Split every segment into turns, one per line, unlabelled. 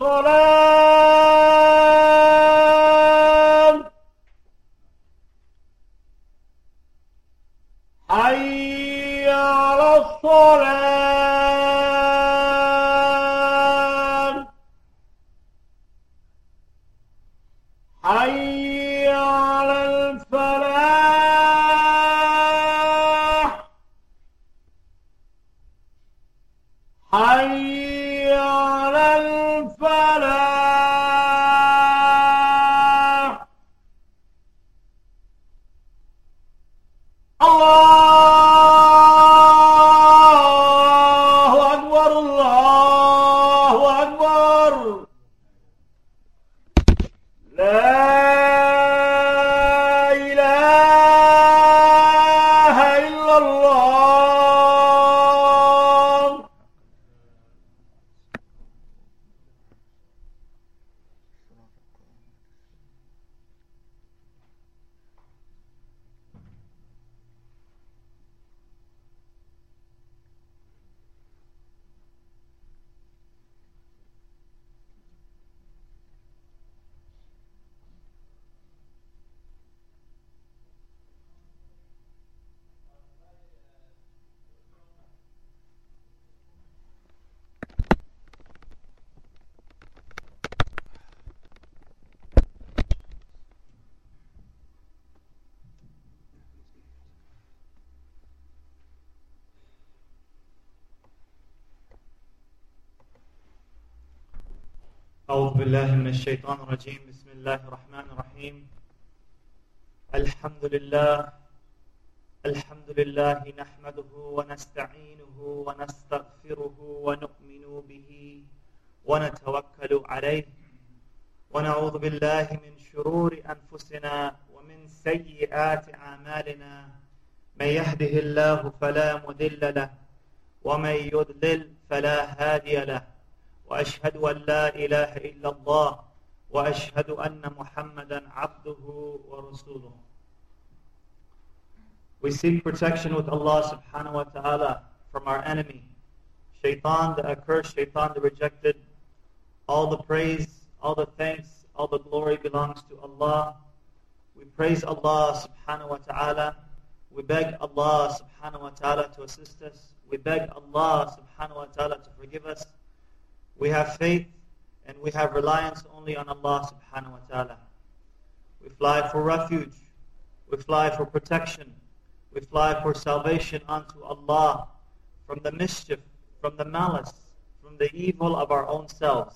الصلاة
أعوذ بالله من الشيطان الرجيم. بسم الله الرحمن الرحيم. الحمد لله الحمد لله نحمده ونستعينه ونستغفره ونؤمن به ونتوكل عليه. ونعوذ بالله من شرور أنفسنا ومن سيئات أعمالنا. من يهده الله فلا مضل له ومن يضلل فلا هادي له. واشهد ان لا اله الا الله واشهد ان محمدا عبده ورسوله We seek protection with Allah subhanahu wa ta'ala from our enemy, shaitan, the accursed shaitan, the rejected. All the praise, all the thanks, all the glory belongs to Allah. We praise Allah subhanahu wa ta'ala. We beg Allah subhanahu wa ta'ala to assist us. We beg Allah subhanahu wa ta'ala to forgive us. We have faith and we have reliance only on Allah subhanahu wa ta'ala. We fly for refuge. We fly for protection. We fly for salvation unto Allah from the mischief, from the malice, from the evil of our own selves.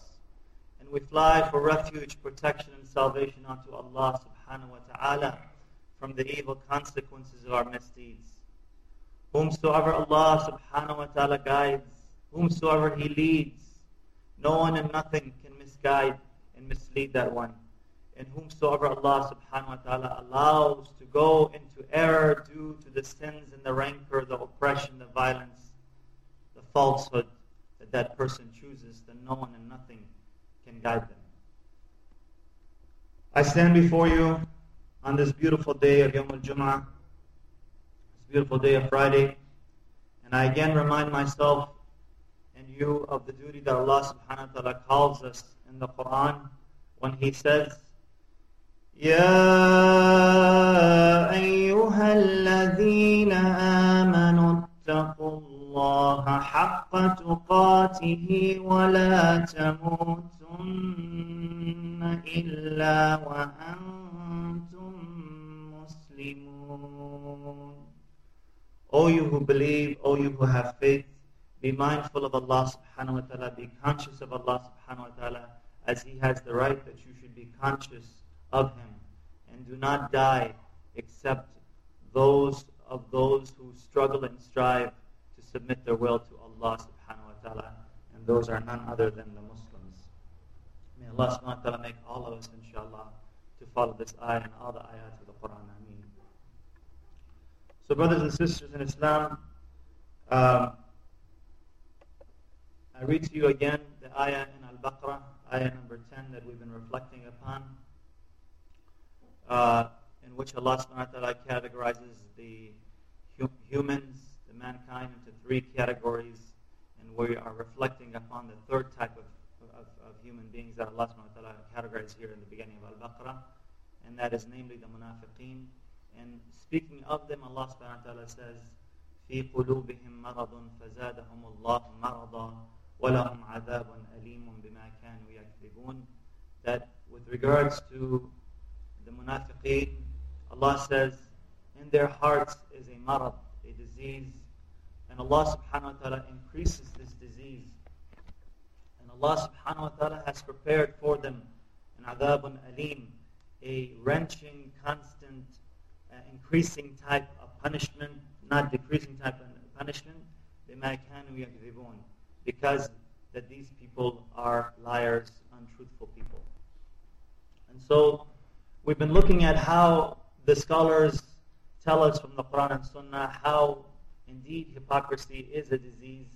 And we fly for refuge, protection, and salvation unto Allah subhanahu wa ta'ala from the evil consequences of our misdeeds. Whomsoever Allah subhanahu wa ta'ala guides, whomsoever He leads, no one and nothing can misguide and mislead that one. And whomsoever Allah subhanahu wa ta'ala allows to go into error due to the sins and the rancor, the oppression, the violence, the falsehood that that person chooses, then no one and nothing can guide them. I stand before you on this beautiful day of Yom al-Jum'ah, this beautiful day of Friday, and I again remind myself and you of the duty that Allah subhanahu wa ta'ala calls us in the Quran when He says, يا أيها الذين آمنوا اتقوا الله حق تقاته ولا تموتن إلا وأنتم مسلمون O you who believe, O you who have faith, be mindful of Allah subhanahu wa ta'ala, be conscious of Allah subhanahu wa ta'ala as He has the right that you should be conscious of Him. And do not die except those of those who struggle and strive to submit their will to Allah subhanahu wa ta'ala. And those are none other than the Muslims. May Allah subhanahu wa ta'ala make all of us, inshallah, to follow this ayah and all the ayats of the Quran. Ameen. So brothers and sisters in Islam, um, I read to you again the ayah in Al-Baqarah, ayah number 10 that we've been reflecting upon, uh, in which Allah subhanahu wa ta'ala categorizes the hu- humans, the mankind, into three categories, and we are reflecting upon the third type of, of, of human beings that Allah subhanahu wa ta'ala categorized here in the beginning of Al-Baqarah, and that is namely the munafiqeen. And speaking of them, Allah subhanahu wa ta'ala says, في قلوبهم مرض فزادهم الله مرضا ولهم عذاب أليم بما كانوا يكذبون that with regards to the munafiqeen, Allah says, in their hearts is a marad, a disease, and Allah subhanahu wa ta'ala increases this disease. And Allah subhanahu wa ta'ala has prepared for them an adabun alim, a wrenching, constant, uh, increasing type of punishment, not decreasing type of punishment, بِمَا كَانُوا يَكْذِبُونَ because that these people are liars, untruthful people. And so we've been looking at how the scholars tell us from the Quran and Sunnah how indeed hypocrisy is a disease.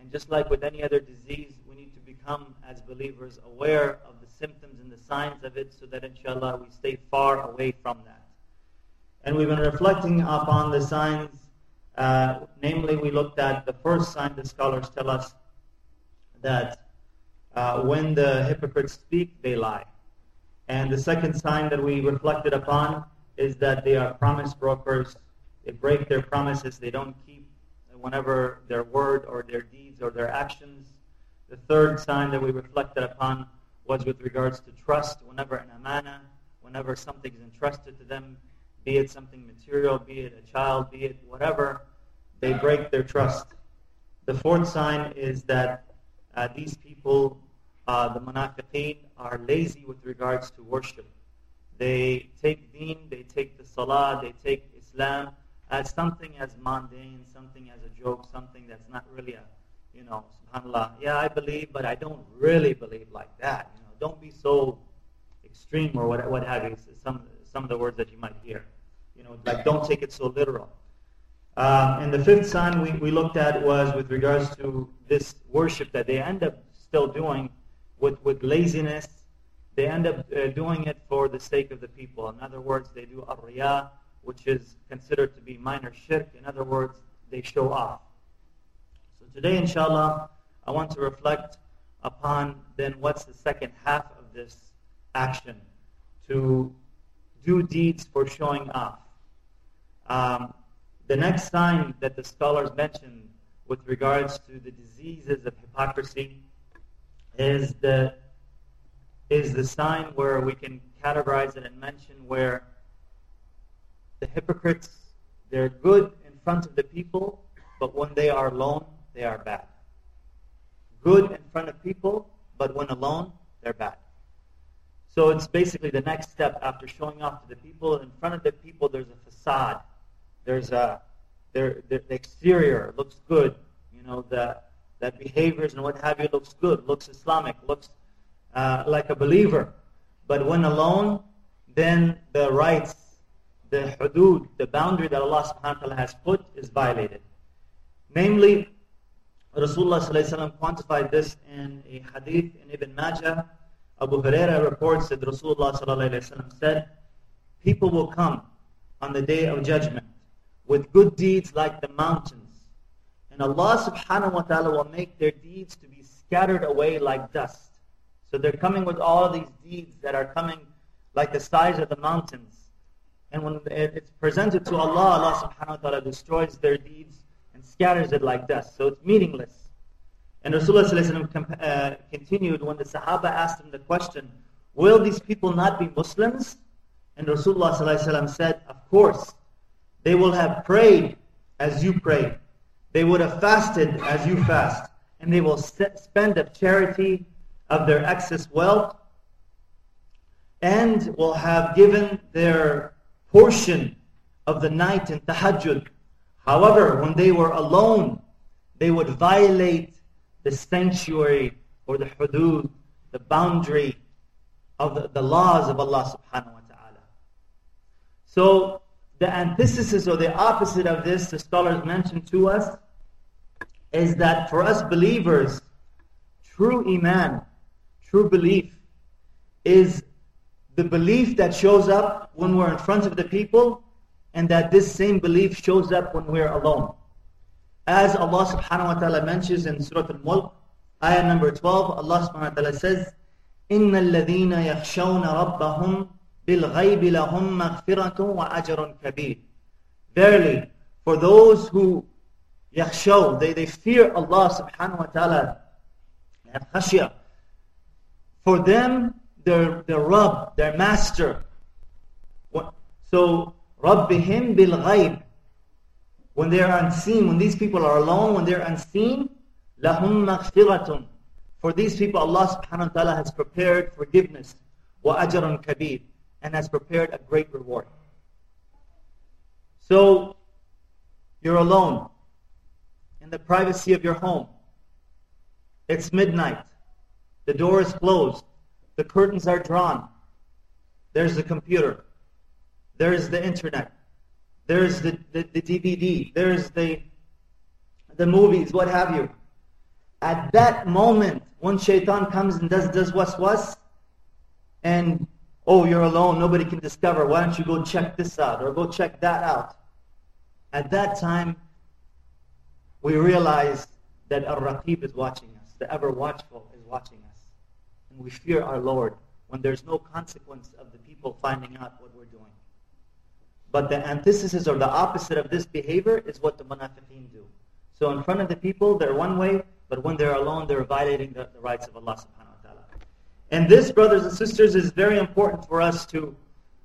And just like with any other disease, we need to become, as believers, aware of the symptoms and the signs of it so that inshallah we stay far away from that. And we've been reflecting upon the signs. Uh, namely, we looked at the first sign the scholars tell us that uh, when the hypocrites speak, they lie. And the second sign that we reflected upon is that they are promise brokers. They break their promises. They don't keep whenever their word or their deeds or their actions. The third sign that we reflected upon was with regards to trust. Whenever an amana, whenever something is entrusted to them, be it something material, be it a child, be it whatever, they break their trust. The fourth sign is that uh, these people, uh, the munafiqeen, are lazy with regards to worship. They take deen, they take the salah, they take Islam as something as mundane, something as a joke, something that's not really a, you know, subhanAllah, yeah, I believe, but I don't really believe like that. You know, don't be so extreme or what, what have you. Some, some of the words that you might hear. You know, like don't take it so literal. Um, and the fifth sign we, we looked at was with regards to this worship that they end up still doing with, with laziness. They end up uh, doing it for the sake of the people. In other words, they do ar which is considered to be minor shirk. In other words, they show off. So today, inshallah, I want to reflect upon then what's the second half of this action to do deeds for showing off. Um, the next sign that the scholars mention with regards to the diseases of hypocrisy is the is the sign where we can categorize it and mention where the hypocrites they're good in front of the people, but when they are alone, they are bad. Good in front of people, but when alone, they're bad. So it's basically the next step after showing off to the people. In front of the people, there's a facade. There's a their, the exterior looks good. You know, the that behaviors and what have you looks good, looks Islamic, looks uh, like a believer. But when alone, then the rights, the hudud, the boundary that Allah subhanahu wa ta'ala has put is violated. Namely, Rasulullah sallallahu quantified this in a hadith in Ibn Majah. Abu Huraira reports that Rasulullah sallallahu said, people will come on the day of judgment with good deeds like the mountains and Allah subhanahu wa ta'ala will make their deeds to be scattered away like dust. So they're coming with all these deeds that are coming like the size of the mountains. And when it's presented to Allah, Allah subhanahu wa ta'ala destroys their deeds and scatters it like dust. So it's meaningless. And Rasulullah uh, continued when the Sahaba asked him the question, Will these people not be Muslims? And Rasulullah said, Of course. They will have prayed as you pray. They would have fasted as you fast. And they will spend of charity of their excess wealth and will have given their portion of the night in tahajjud. However, when they were alone, they would violate the sanctuary or the hudud, the boundary of the, the laws of Allah subhanahu wa ta'ala. So the antithesis or the opposite of this, the scholars mentioned to us, is that for us believers, true iman, true belief, is the belief that shows up when we're in front of the people, and that this same belief shows up when we're alone. As Allah subhanahu wa ta'ala mentions in Surah Al-Mulk, ayah number 12, Allah subhanahu wa ta'ala says, إِنَّ الَّذِينَ يَخْشَوْنَ رَبَّهُمْ بِالْغَيْبِ لَهُمْ مَغْفِرَةٌ وَأَجْرٌ كَبِيرٌ Verily, for those who yakhshaw, they, they fear Allah subhanahu wa ta'ala, have khashya. For them, their, their Rabb, their Master. So, رَبِّهِمْ بِالْغَيْبِ When they are unseen, when these people are alone, when they're unseen, لَهُمْ مَغْفِرَةٌ For these people, Allah subhanahu wa ta'ala has prepared forgiveness. وَأَجْرٌ كَبِيرٌ And has prepared a great reward. So, you're alone in the privacy of your home. It's midnight. The door is closed. The curtains are drawn. There's the computer. There's the internet. There's the, the, the DVD. There's the, the movies, what have you. At that moment, when shaitan comes and does, does waswas, and, oh, you're alone, nobody can discover, why don't you go check this out, or go check that out. At that time, we realize that Ar-Raqib is watching us, the ever-watchful is watching us. And we fear our Lord when there's no consequence of the people finding out what we're doing. But the antithesis or the opposite of this behavior is what the munafiqeen do. So in front of the people, they're one way, but when they're alone, they're violating the, the rights of Allah subhanahu. And this, brothers and sisters, is very important for us to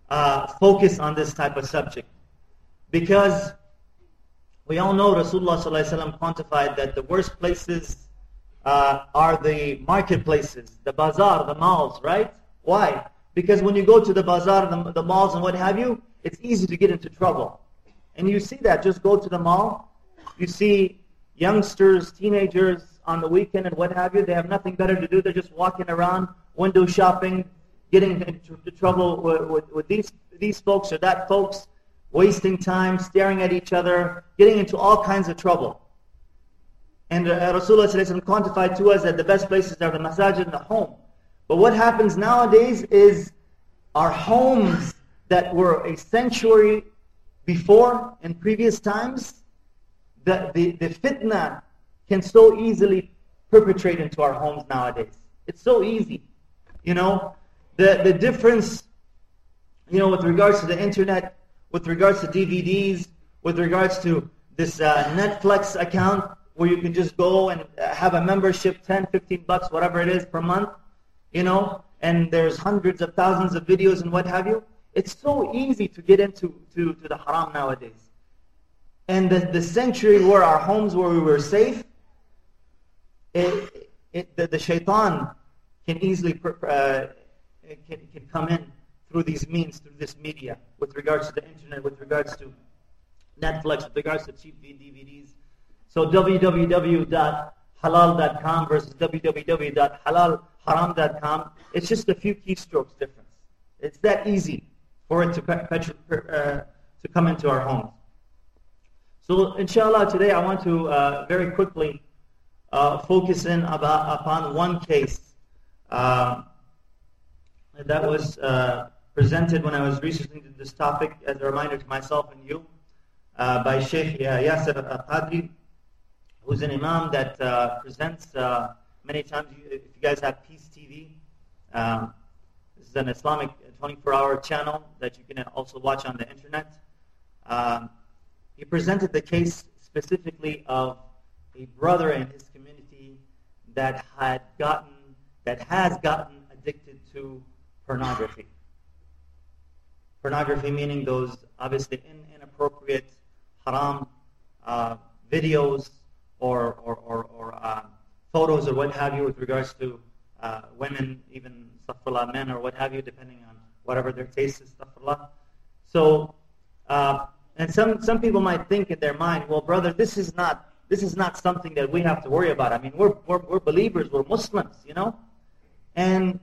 uh, focus on this type of subject. Because we all know Rasulullah ﷺ quantified that the worst places uh, are the marketplaces, the bazaar, the malls, right? Why? Because when you go to the bazaar, the, the malls and what have you, it's easy to get into trouble. And you see that. Just go to the mall. You see youngsters, teenagers on the weekend and what have you. They have nothing better to do. They're just walking around, window shopping, getting into trouble with, with, with these, these folks or that folks, wasting time, staring at each other, getting into all kinds of trouble. And uh, Rasulullah quantified to us that the best places are the masajid and the home. But what happens nowadays is our homes that were a sanctuary before in previous times, the, the, the fitna can so easily perpetrate into our homes nowadays. It's so easy. You know, the, the difference, you know, with regards to the internet, with regards to DVDs, with regards to this uh, Netflix account, where you can just go and have a membership, 10, 15 bucks, whatever it is per month, you know, and there's hundreds of thousands of videos and what have you. It's so easy to get into to, to the haram nowadays. And the, the century where our homes where we were safe, it, it, the, the shaitan can easily uh, can, can come in through these means, through this media, with regards to the internet, with regards to Netflix, with regards to cheap DVDs, so www.halal.com versus www.halalharam.com, it's just a few keystrokes difference. It's that easy for it to, uh, to come into our homes. So inshallah, today I want to uh, very quickly uh, focus in about, upon one case uh, that was uh, presented when I was researching this topic as a reminder to myself and you uh, by Sheikh Yasir Qadhi who's an imam that uh, presents uh, many times. If you guys have Peace TV, um, this is an Islamic 24-hour channel that you can also watch on the internet. Um, he presented the case specifically of a brother in his community that had gotten, that has gotten addicted to pornography. Pornography meaning those obviously in, inappropriate, haram uh, videos or, or, or, or um, photos or what have you with regards to uh, women, even astaghfirullah, men or what have you, depending on whatever their taste is, astaghfirullah. So, uh, and some, some people might think in their mind, well, brother, this is not this is not something that we have to worry about. I mean, we're, we're, we're believers, we're Muslims, you know? And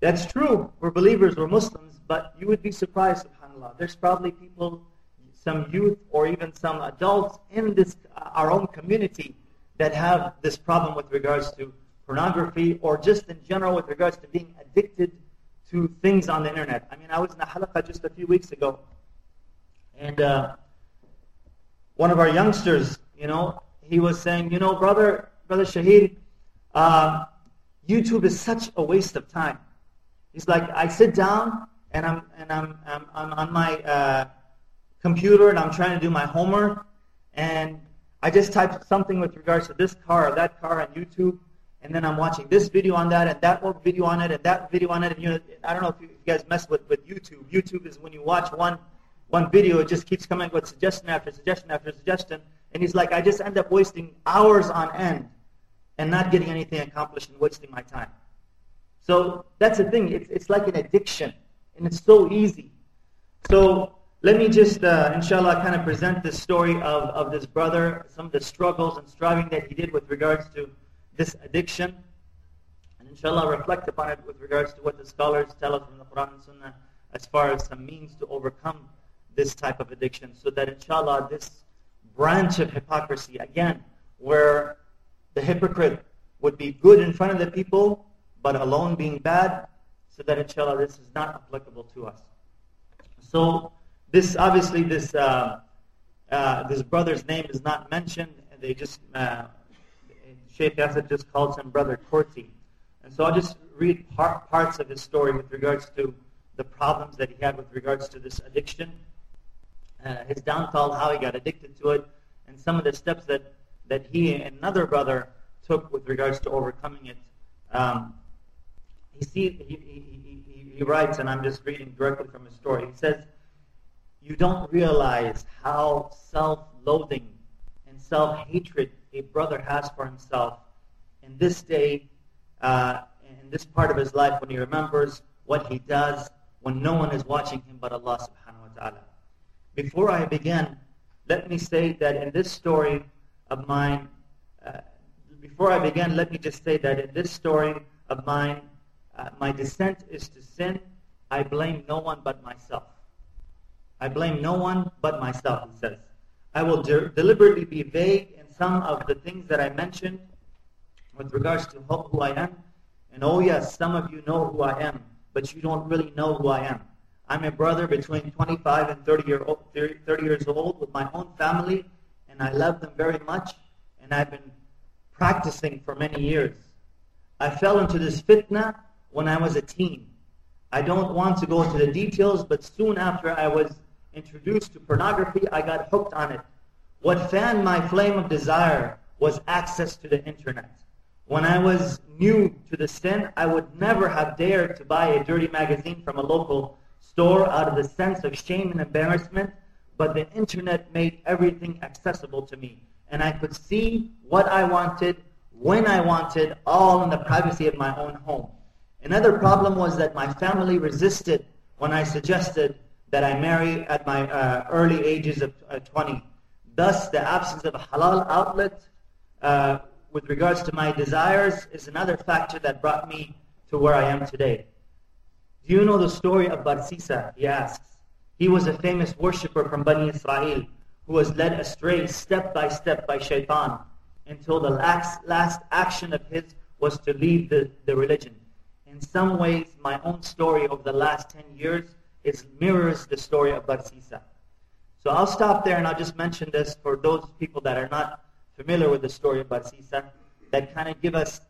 that's true, we're believers, we're Muslims, but you would be surprised, subhanAllah. There's probably people, some youth or even some adults in this our own community that have this problem with regards to pornography or just in general with regards to being addicted to things on the internet. I mean, I was in a halaqah just a few weeks ago, and uh, one of our youngsters you know, he was saying, you know, brother, brother Shahid, uh, YouTube is such a waste of time. He's like, I sit down and I'm and I'm I'm, I'm on my uh, computer and I'm trying to do my homework, and I just type something with regards to this car or that car on YouTube, and then I'm watching this video on that and that video on it and that video on it. And you know, I don't know if you guys mess with, with YouTube. YouTube is when you watch one one video, it just keeps coming with suggestion after suggestion after suggestion and he's like, I just end up wasting hours on end and not getting anything accomplished and wasting my time. So that's the thing. It's, it's like an addiction, and it's so easy. So let me just, uh, inshallah, kind of present the story of, of this brother, some of the struggles and striving that he did with regards to this addiction. And inshallah, reflect upon it with regards to what the scholars tell us from the Quran and Sunnah as far as some means to overcome this type of addiction so that inshallah this branch of hypocrisy, again, where the hypocrite would be good in front of the people, but alone being bad, so that inshallah this is not applicable to us. So this obviously this uh, uh, this brother's name is not mentioned. They just uh, Sheikh Yasir just calls him brother Korti, and so I'll just read part, parts of his story with regards to the problems that he had with regards to this addiction uh, his downfall, how he got addicted to it, and some of the steps that, that he and another brother took with regards to overcoming it. Um, he, see, he, he, he, he writes, and I'm just reading directly from his story. He says, You don't realize how self-loathing and self-hatred a brother has for himself in this day, uh, in this part of his life, when he remembers what he does when no one is watching him but Allah subhanahu wa ta'ala. Before I begin, let me say that in this story of mine, uh, before I begin, let me just say that in this story of mine, uh, my descent is to sin. I blame no one but myself. I blame no one but myself, he says. I will de- deliberately be vague in some of the things that I mentioned with regards to who I am. And oh yes, some of you know who I am, but you don't really know who I am. I'm a brother between 25 and 30, year old, 30, 30 years old with my own family, I love them very much, and I've been practicing for many years. I fell into this fitna when I was a teen. I don't want to go into the details, but soon after I was introduced to pornography, I got hooked on it. What fanned my flame of desire was access to the internet. When I was new to the sin, I would never have dared to buy a dirty magazine from a local store out of the sense of shame and embarrassment, but the internet made everything accessible to me. And I could see what I wanted, when I wanted, all in the privacy of my own home. Another problem was that my family resisted when I suggested that I marry at my uh, early ages of uh, 20. Thus, the absence of a halal outlet uh, with regards to my desires is another factor that brought me to where I am today. Do you know the story of Barsisa? He asks. He was a famous worshipper from Bani Israel who was led astray step by step by shaitan until the last, last action of his was to leave the, the religion. In some ways, my own story over the last 10 years is mirrors the story of Barsisa. So I'll stop there and I'll just mention this for those people that are not familiar with the story of Barsisa, that kind of give us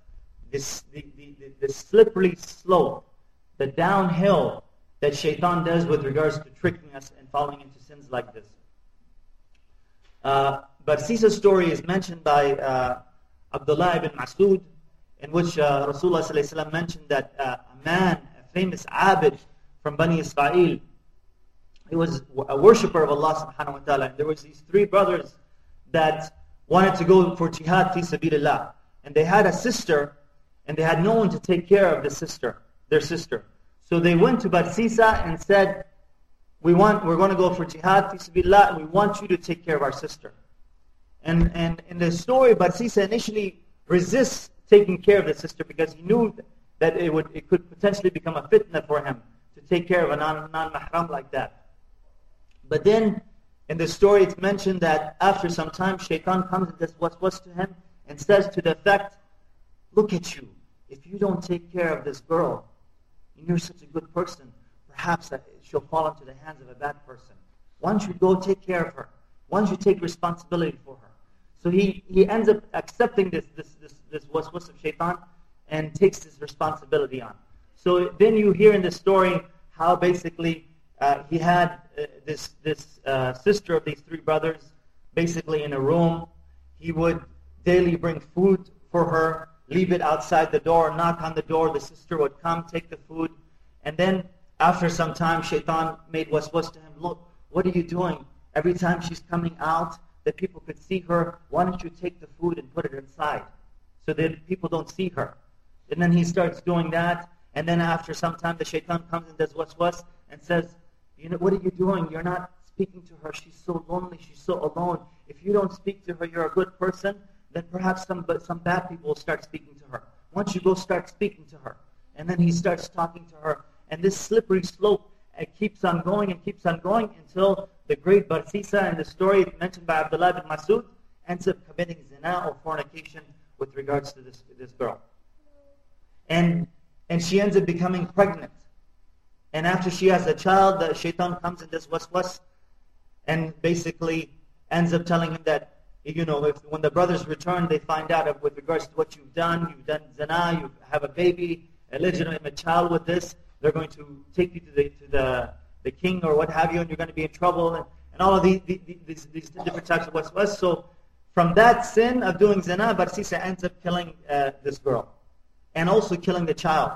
this, the, the, the, the slippery slope, the downhill that shaitan does with regards to tricking us and falling into sins like this. Uh, Sisa's story is mentioned by uh, Abdullah ibn Masud, in which uh, Rasulullah mentioned that uh, a man, a famous abid from Bani Israel, he was a worshipper of Allah subhanahu wa ta'ala. And there was these three brothers that wanted to go for jihad fi sabilillah. And they had a sister, and they had no one to take care of the sister, their sister. So they went to Barsisa and said, we want, we're going to go for jihad we want you to take care of our sister. And, and in the story, Barsisa initially resists taking care of the sister because he knew that it, would, it could potentially become a fitna for him to take care of a non, non-mahram like that. But then in the story it's mentioned that after some time shaitan comes and does what's what's to him and says to the effect, look at you. If you don't take care of this girl, and you're such a good person, perhaps she'll fall into the hands of a bad person. Why don't you go take care of her? Why don't you take responsibility for her? So he, he ends up accepting this, this, this, this waswas of shaitan and takes this responsibility on. So then you hear in the story how basically uh, he had uh, this, this uh, sister of these three brothers basically in a room. He would daily bring food for her, leave it outside the door, knock on the door. The sister would come, take the food. And then after some time, Shaitan made waswas to him, look, what are you doing? Every time she's coming out, that people could see her, why don't you take the food and put it inside so that people don't see her? And then he starts doing that. And then after some time, the shaitan comes and does waswas and says, you know, what are you doing? You're not speaking to her. She's so lonely. She's so alone. If you don't speak to her, you're a good person. Then perhaps some, some bad people will start speaking to her. Once you go start speaking to her. And then he starts talking to her. And this slippery slope keeps on going and keeps on going until the great Barsisa in the story mentioned by Abdullah bin Masud ends up committing zina or fornication with regards to this, this girl. And, and she ends up becoming pregnant. And after she has a child, the shaitan comes and does waswas and basically ends up telling him that, you know, if when the brothers return, they find out with regards to what you've done, you've done zina, you have a baby, a legitimate child with this, they're going to take you to the, to the, the king or what have you, and you're going to be in trouble, and, and all of these, these, these different types of waswas. So from that sin of doing zina, Barsisa ends up killing uh, this girl and also killing the child.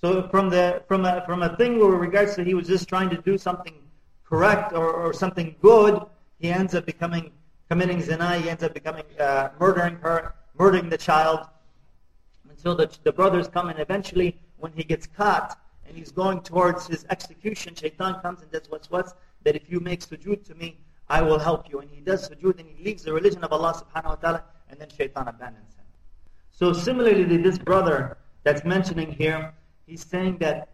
So from the from a from a thing where regards to he was just trying to do something correct or, or something good, he ends up becoming committing zina. He ends up becoming uh, murdering her, murdering the child, until the the brothers come and eventually when he gets caught and he's going towards his execution, Shaitan comes and does what's what that if you make sujood to me, I will help you. And he does sujood and he leaves the religion of Allah subhanahu wa ta'ala and then Shaitan abandons him. So similarly, this brother that's mentioning here, he's saying that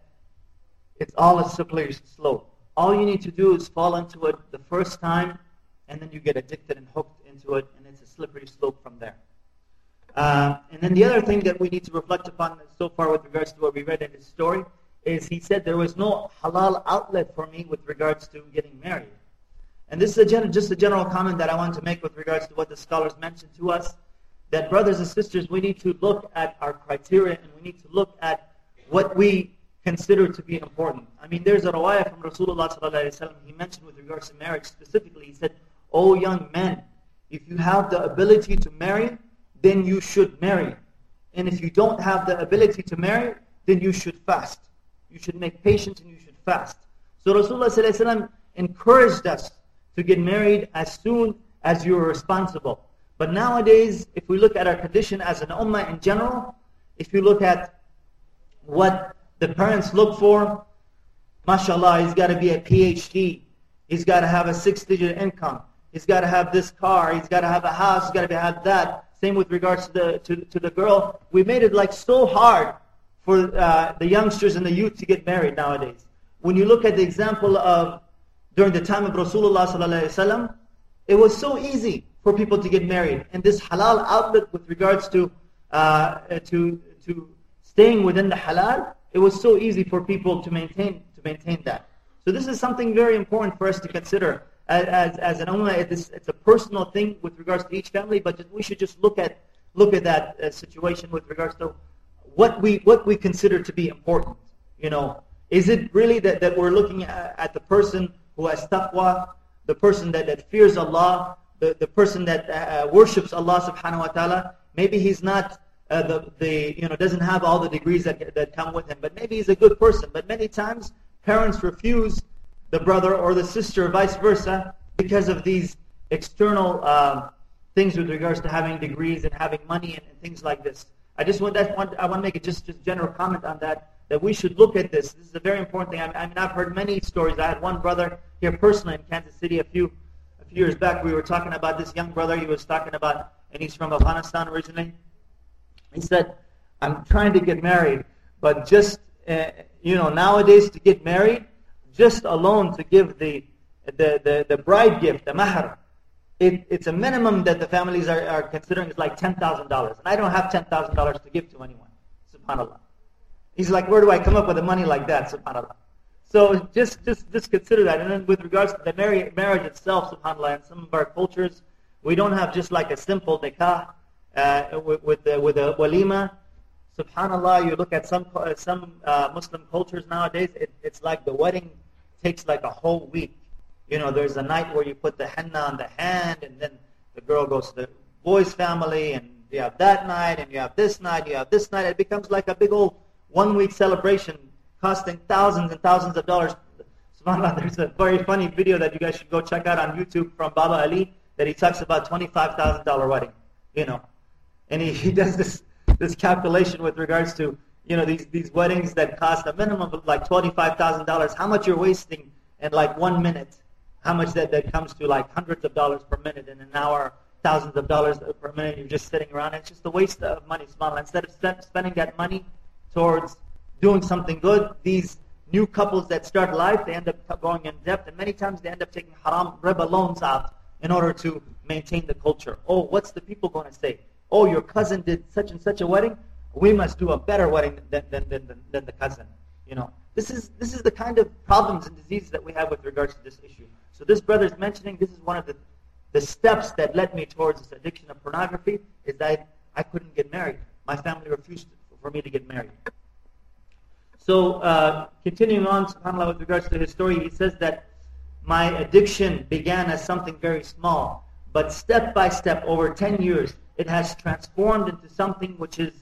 it's all a slippery slope. All you need to do is fall into it the first time, and then you get addicted and hooked into it, and it's a slippery slope from there. Uh, and then the other thing that we need to reflect upon so far with regards to what we read in his story is he said there was no halal outlet for me with regards to getting married. And this is a gen- just a general comment that I want to make with regards to what the scholars mentioned to us, that brothers and sisters, we need to look at our criteria and we need to look at what we consider to be important. I mean, there's a rawayah from Rasulullah sallallahu he mentioned with regards to marriage specifically, he said, O young men, if you have the ability to marry, then you should marry. And if you don't have the ability to marry, then you should fast. You should make patience and you should fast. So Rasulullah sallallahu encouraged us to get married as soon as you're responsible. But nowadays, if we look at our condition as an ummah in general, if you look at what the parents look for. MashaAllah, he's got to be a PhD. He's got to have a six-digit income. He's got to have this car. He's got to have a house. He's got to have that. Same with regards to the, to, to the girl. We made it like so hard for uh, the youngsters and the youth to get married nowadays. When you look at the example of during the time of Rasulullah sallallahu it was so easy for people to get married. And this halal outlet with regards to uh, to to staying within the halal, it was so easy for people to maintain to maintain that. So this is something very important for us to consider as, as, an ummah, it's, it's a personal thing with regards to each family, but just, we should just look at look at that uh, situation with regards to what we what we consider to be important. You know, is it really that, that we're looking at, at the person who has taqwa, the person that, that fears Allah, the, the person that uh, worships Allah subhanahu wa ta'ala? Maybe he's not uh, the, the, you know, doesn't have all the degrees that, that come with him, but maybe he's a good person. But many times parents refuse the brother or the sister, vice versa, because of these external uh, things with regards to having degrees and having money and, and things like this. I just want that one. I want to make a just just general comment on that. That we should look at this. This is a very important thing. I, I mean, I've heard many stories. I had one brother here personally in Kansas City a few a few years back. We were talking about this young brother. He was talking about, and he's from Afghanistan originally. He said, "I'm trying to get married, but just uh, you know, nowadays to get married, just alone to give the the the, the bride gift, the mahar, it, it's a minimum that the families are, are considering is like $10,000. And I don't have $10,000 to give to anyone. Subhanallah. He's like, where do I come up with the money like that? Subhanallah. So just, just, just consider that. And then with regards to the marriage, marriage itself, subhanAllah, in some of our cultures, we don't have just like a simple nikah uh, with, with, the, with a walima. Subhanallah, you look at some, some uh, Muslim cultures nowadays, it, it's like the wedding takes like a whole week. You know, there's a night where you put the henna on the hand, and then the girl goes to the boy's family, and you have that night, and you have this night, you have this night. It becomes like a big old one-week celebration costing thousands and thousands of dollars. SubhanAllah, there's a very funny video that you guys should go check out on YouTube from Baba Ali that he talks about $25,000 wedding, you know. And he, he does this, this calculation with regards to, you know, these, these weddings that cost a minimum of like $25,000, how much you're wasting in like one minute how much that, that comes to like hundreds of dollars per minute in an hour, thousands of dollars per minute, you're just sitting around. It's just a waste of money, subhanAllah. Instead of spending that money towards doing something good, these new couples that start life, they end up going in debt, and many times they end up taking haram riba loans out in order to maintain the culture. Oh, what's the people going to say? Oh, your cousin did such and such a wedding? We must do a better wedding than, than, than, than, the cousin. You know, this is, this is the kind of problems and diseases that we have with regards to this issue. So this brother is mentioning this is one of the, the steps that led me towards this addiction of pornography is that I couldn't get married. My family refused for me to get married. So uh, continuing on, subhanAllah, with regards to his story, he says that my addiction began as something very small, but step by step, over 10 years, it has transformed into something which is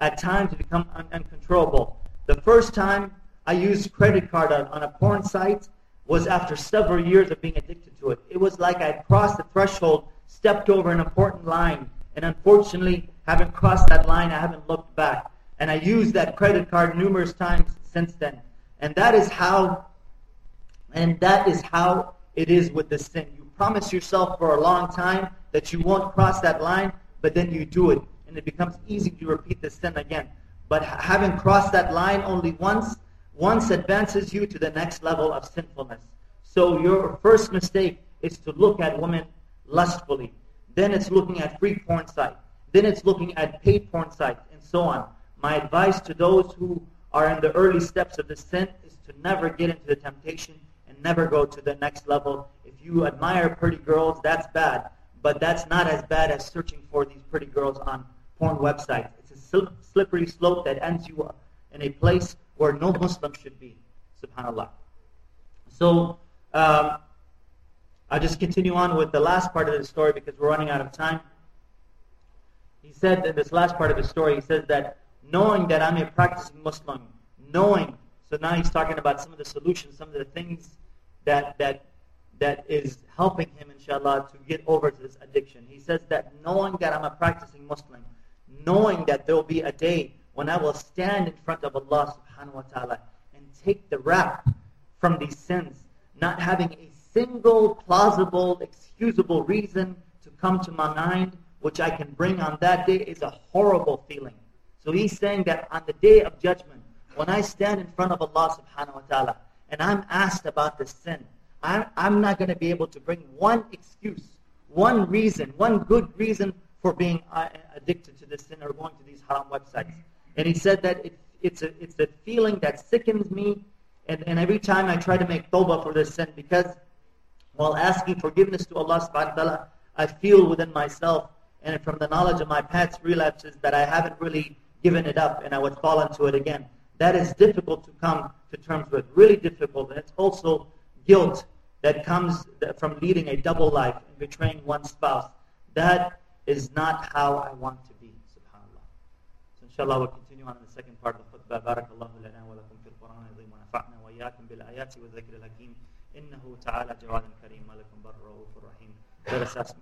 at times become un- uncontrollable. The first time I used credit card on, on a porn site, was after several years of being addicted to it. It was like I crossed the threshold, stepped over an important line, and unfortunately, having crossed that line, I haven't looked back. And I used that credit card numerous times since then. And that is how, and that is how it is with the sin. You promise yourself for a long time that you won't cross that line, but then you do it, and it becomes easy to repeat the sin again. But having crossed that line only once, once advances you to the next level of sinfulness. So your first mistake is to look at women lustfully. Then it's looking at free porn sites. Then it's looking at paid porn sites and so on. My advice to those who are in the early steps of the sin is to never get into the temptation and never go to the next level. If you admire pretty girls, that's bad. But that's not as bad as searching for these pretty girls on porn websites. It's a slippery slope that ends you up in a place where no Muslim should be. Subhanallah. So um, I'll just continue on with the last part of the story because we're running out of time. He said in this last part of the story, he says that knowing that I'm a practicing Muslim, knowing, so now he's talking about some of the solutions, some of the things that that that is helping him, inshallah, to get over this addiction. He says that knowing that I'm a practicing Muslim, knowing that there will be a day when I will stand in front of Allah subhanahu wa ta'ala and take the rap from these sins, not having a single plausible, excusable reason to come to my mind, which I can bring on that day, is a horrible feeling. So he's saying that on the day of judgment, when I stand in front of Allah subhanahu wa ta'ala, and I'm asked about this sin, I'm, I'm not going to be able to bring one excuse, one reason, one good reason for being uh, addicted to this sin or going to these haram websites. And he said that it, it's, a, it's a feeling that sickens me. And, and every time I try to make tawbah for this sin, because while asking forgiveness to Allah subhanahu wa ta'ala, I feel within myself and from the knowledge of my past relapses that I haven't really given it up and I would fall into it again. That is difficult to come to terms with, really difficult. And it's also guilt that comes from leading a double life and betraying one's spouse. That is not how I want to be, subhanAllah. So inshallah we'll continue on in the second part of the khutbah. بارك الله لنا ولكم في القرآن العظيم ونفعنا وإياكم بالآيات والذكر الحكيم إنه تعالى جواد كريم ملك بر رؤوف رحيم. Let us ask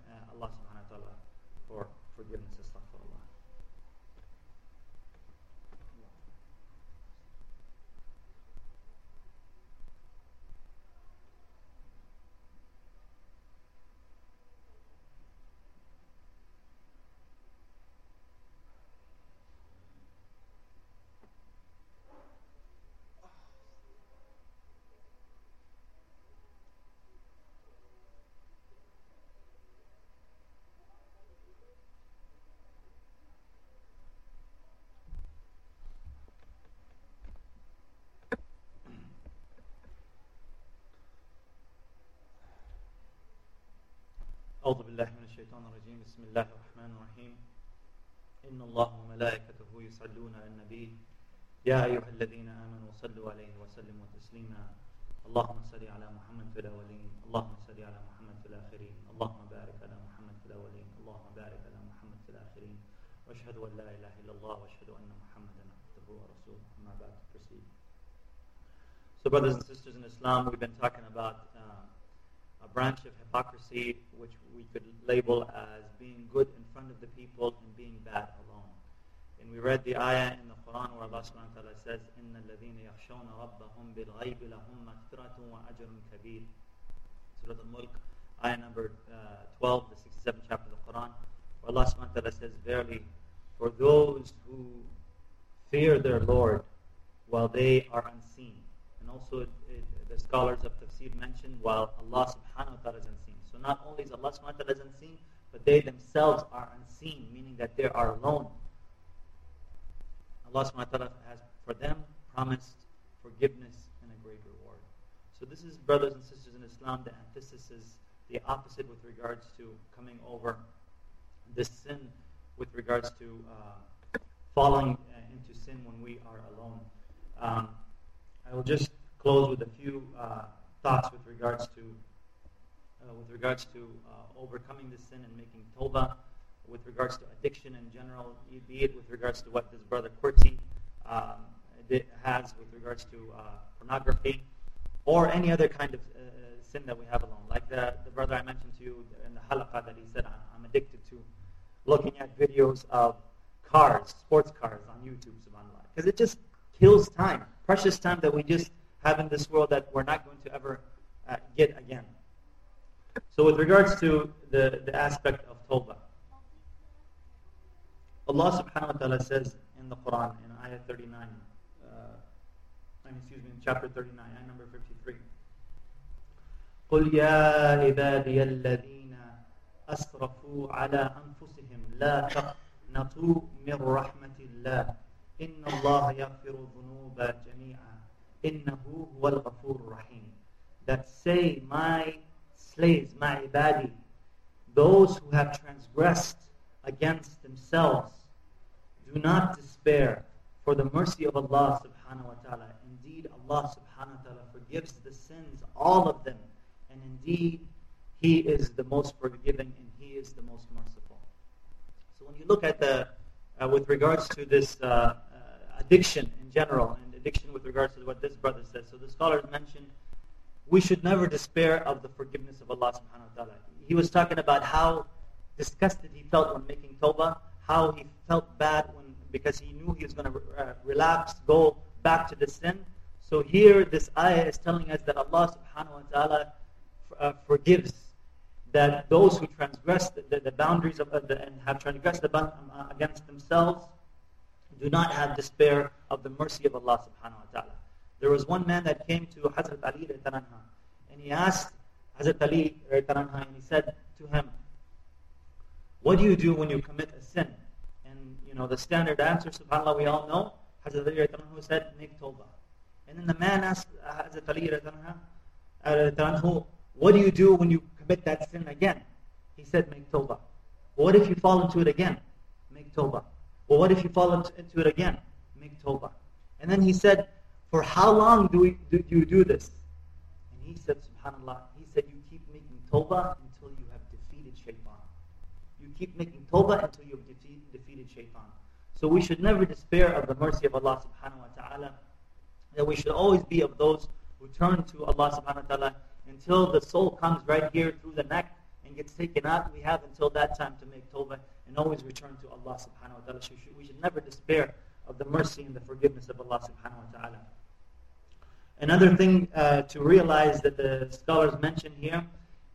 أعوذ بالله من الشيطان الرجيم. بسم الله الرحمن الرحيم. إن الله وملائكته يصلون على النبي. يا أيها الذين آمنوا صلوا عليه وسلموا تسليما. اللهم صل على محمد في الأولين. اللهم صل على محمد في الآخرين. اللهم بارك على محمد في الأولين. اللهم بارك على محمد في الآخرين. وأشهد أن لا إله إلا الله وأشهد أن محمدا عبده ورسوله. أما بعد proceed. So brothers and sisters in Islam we've been talking about uh, a branch of hypocrisy which could label as being good in front of the people and being bad alone. And we read the ayah in the Quran where Allah subhanahu wa ta'ala says, إِنَّ الَّذِينَ يَخْشَوْنَ رَبَّهُمْ بِالْغَيْبِ لَهُمْ مَغْفِرَةٌ وَأَجْرٌ كَبِيرٌ Surah Al-Mulk, ayah number uh, 12, the 67th chapter of the Quran, where Allah subhanahu wa ta'ala says, Verily, for those who fear their Lord while they are unseen. And also it, it, the scholars of tafsir mentioned while Allah subhanahu wa ta'ala is unseen. So not only is Allah subhanahu wa ta'ala unseen, but they themselves are unseen, meaning that they are alone. Allah subhanahu wa ta'ala has for them promised forgiveness and a great reward. So this is, brothers and sisters in Islam, the antithesis, is the opposite with regards to coming over this sin with regards to uh, falling uh, into sin when we are alone. Um, I will just close with a few uh, thoughts with regards to with regards to uh, overcoming the sin and making tawbah, with regards to addiction in general, be it with regards to what this brother Qurti um, has with regards to uh, pornography, or any other kind of uh, sin that we have alone. Like the, the brother I mentioned to you in the halaqah that he said, I'm, I'm addicted to looking at videos of cars, sports cars on YouTube, subhanAllah. Because it just kills time, precious time that we just have in this world that we're not going to ever uh, get again. So with regards to the, the aspect of tawbah, Allah subhanahu wa ta'ala says in the Quran, in ayah 39, uh, I mean, excuse me, in chapter 39, ayah number 53. قل يا عبادي الذين أسرفوا على أنفسهم لا تقنطوا من رحمة الله إن الله يغفر الذنوب جميعا إنه هو الغفور الرحيم That say, my slaves, my ibadi, those who have transgressed against themselves, do not despair for the mercy of Allah subhanahu wa ta'ala. Indeed, Allah subhanahu wa ta'ala forgives the sins, all of them. And indeed, He is the most forgiving and He is the most merciful. So when you look at the, uh, with regards to this uh, uh, addiction in general, and addiction with regards to what this brother says, so the scholars mentioned we should never despair of the forgiveness of Allah subhanahu wa ta'ala. He was talking about how disgusted he felt when making tawbah, how he felt bad when because he knew he was going to uh, relapse, go back to the sin. So here this ayah is telling us that Allah subhanahu wa ta'ala uh, forgives that those who transgress the, the, the boundaries of uh, the, and have transgressed the bound, uh, against themselves do not have despair of the mercy of Allah subhanahu wa ta'ala. There was one man that came to Hazrat Ali anha, and he asked Hazrat Ali anha, and he said to him, what do you do when you commit a sin? And you know the standard answer, subhanAllah, we all know. Hazrat Ali anhu said, make tawbah. And then the man asked Hazrat Ali anha, uh, what do you do when you commit that sin again? He said, make tawbah. Well, what if you fall into it again? Make tawbah. Well, what if you fall into it again? Make tawbah. And then he said, for how long do, we, do, you do this? And he said, subhanAllah, he said, you keep making tawbah until you have defeated shaitan. You keep making tawbah until you have defeat, defeated shaitan. So we should never despair of the mercy of Allah subhanahu wa ta'ala. That we should always be of those who turn to Allah subhanahu wa ta'ala until the soul comes right here through the neck and gets taken out. We have until that time to make tawbah and always return to Allah subhanahu wa ta'ala. We should never despair of the mercy and the forgiveness of Allah subhanahu wa ta'ala. Another thing uh, to realize that the scholars mention here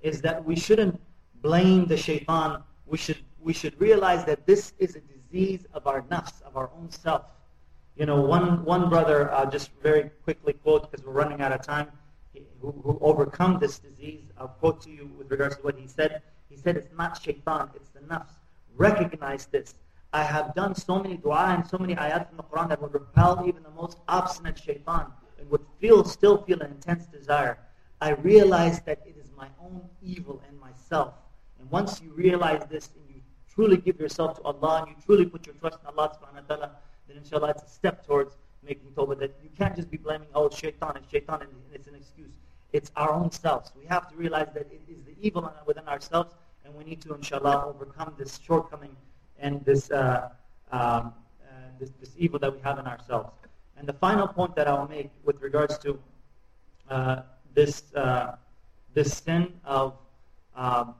is that we shouldn't blame the shaitan. We should, we should realize that this is a disease of our nafs, of our own self. You know, one, one brother, I'll just very quickly quote because we're running out of time, who, who overcome this disease. I'll quote to you with regards to what he said. He said, it's not shaitan, it's the nafs. Recognize this. I have done so many dua and so many ayat in the Quran that would repel even the most obstinate shaitan and would feel, still feel an intense desire. I realize that it is my own evil and myself. And once you realize this and you truly give yourself to Allah and you truly put your trust in Allah subhanahu wa ta'ala, then inshallah it's a step towards making tawbah that you can't just be blaming, oh, shaitan, it's shaitan, and it's an excuse. It's our own selves. We have to realize that it is the evil within ourselves, and we need to, inshallah, overcome this shortcoming and this, uh, um, uh, this, this, evil that we have in ourselves. And the final point that I will make with regards to uh, this, uh, this sin of, um,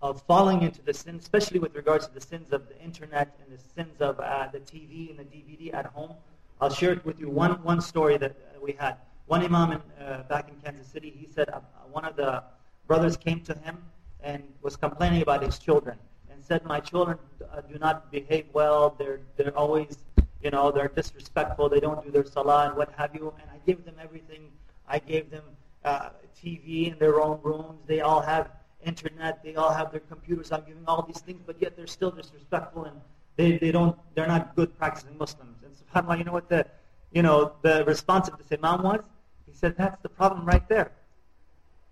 of falling into the sin, especially with regards to the sins of the internet and the sins of uh, the TV and the DVD at home, I'll share with you one, one story that we had. One imam in, uh, back in Kansas City, he said uh, one of the brothers came to him and was complaining about his children and said, my children uh, do not behave well. They're, they're always, you know, they're disrespectful. They don't do their salah and what have you. And I give them everything. I gave them uh, TV in their own rooms. They all have internet. They all have their computers. I'm giving all these things, but yet they're still disrespectful and they, they don't, they're not good practicing Muslims. And subhanAllah, you know what the, you know, the response of this imam was? He said, that's the problem right there.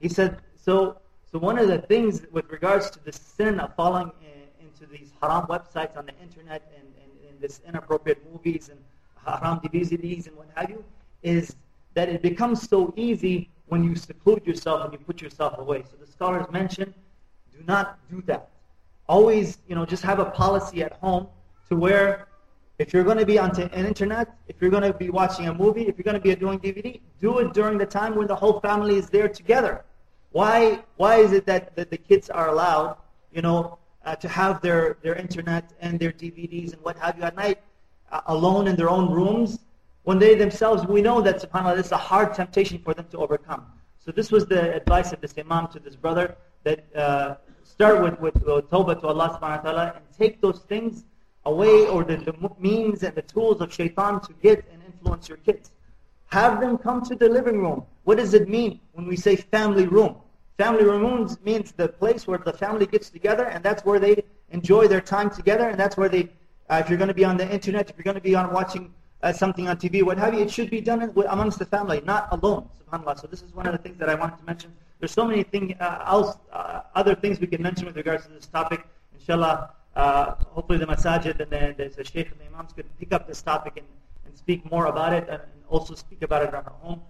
He said, so, so one of the things with regards to the sin of falling in, into these haram websites on the internet and, this inappropriate movies and haram DVDs and what have you, is that it becomes so easy when you seclude yourself and you put yourself away. So the scholars mention, do not do that. Always, you know, just have a policy at home to where if you're going to be on an internet, if you're going to be watching a movie, if you're going to be doing DVD, do it during the time when the whole family is there together. Why, why is it that, that the kids are allowed, you know, uh, to have their, their internet and their DVDs and what have you at night uh, alone in their own rooms when they themselves, we know that, subhanAllah, this is a hard temptation for them to overcome. So this was the advice of this imam to this brother that uh, start with, with uh, tawbah to Allah subhanahu wa ta'ala and take those things away or the, the means and the tools of shaitan to get and influence your kids. Have them come to the living room. What does it mean when we say family room? Family room means the place where the family gets together and that's where they enjoy their time together and that's where they, uh, if you're going to be on the internet, if you're going to be on watching uh, something on TV, what have you, it should be done amongst the family, not alone, subhanAllah. So this is one of the things that I wanted to mention. There's so many thing, uh, else, uh, other things we can mention with regards to this topic. Inshallah, uh, hopefully the masajid and the, the, the sheikh and the imams could pick up this topic and, and speak more about it and, also speak about it at home.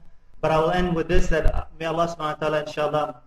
But I will end with this that uh, may Allah subhanahu wa ta'ala inshallah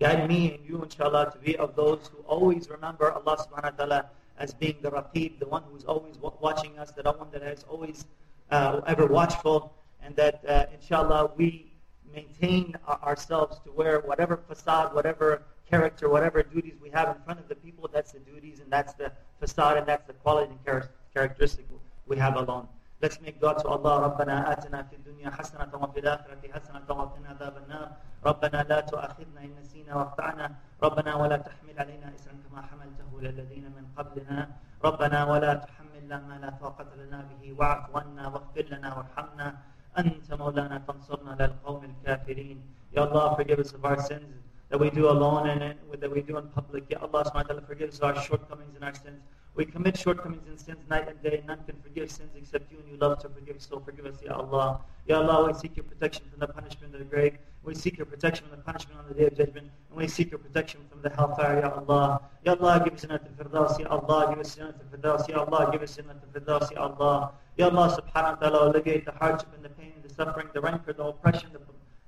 guide me and you inshallah to be of those who always remember Allah subhanahu wa ta'ala as being the Raqib, the one who is always watching us, the one that is always uh, ever watchful, and that uh, inshallah we maintain ourselves to where whatever facade, whatever character, whatever duties we have in front of the people, that's the duties and that's the facade and that's the quality and characteristic we have alone. Let's make dua to Allah. ربنا آتنا في الدنيا حسنة وفي الآخرة حسنة وقنا عذاب النار. ربنا لا تؤاخذنا إن نسينا واخطأنا. ربنا ولا تحمل علينا إسرا كما حملته للذين من قبلنا. ربنا ولا تحملنا ما لا طاقة لنا به واعف عنا واغفر لنا وارحمنا. أنت مولانا فانصرنا للقوم الكافرين. Ya Allah, forgive us of our sins that we do alone and that we do in public. Ya Allah subhanahu wa ta'ala forgives our shortcomings and our sins. We commit shortcomings and sins night and day. None can forgive sins except you and you love to forgive. So forgive us, Ya Allah. Ya Allah, we seek your protection from the punishment of the grave. We seek your protection from the punishment on the day of judgment. And we seek your protection from the hellfire, Ya Allah. Ya Allah, give us Jannat al-Firdaus. Ya Allah, give us Jannat al-Firdaus. Ya Allah, give us Jannat al-Firdaus. Ya Allah. Ya Allah, subhanahu wa ta'ala, alleviate the hardship and the pain, the suffering, the rancor, the oppression, the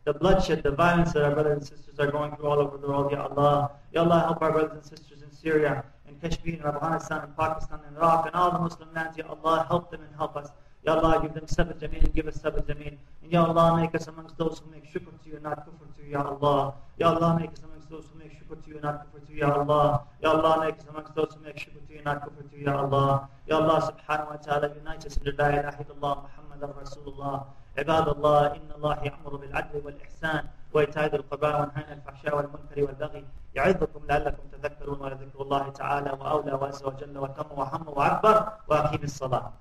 the bloodshed, the violence that our brothers and sisters are going through all over the world, Ya Allah. Ya Allah, help our brothers and sisters in Syria, in Kashmir, in Afghanistan, in Pakistan, in Iraq, and all the Muslim lands, Ya Allah, help them and help us. يا الله give them سبب جميل and give us سبع جميل. and يا الله make us amongst those who make شكر to you and not كفر to you يا الله. يا الله make us amongst those who make شكر to you and not كفر to you يا الله. يا الله make us amongst those who make شكر to you not كفر to you يا الله. يا الله سبحانه وتعالى unite us in the day of إلا الله محمد رسول الله. عباد الله إن الله يأمر بالعدل والإحسان وإيتاء ذي القربى وينهى الفحشاء والمنكر والبغي. يعظكم لعلكم تذكرون ولذكر الله تعالى وأولى وأزوج جل وتم وهم وأكبر وأقيم الصلاة.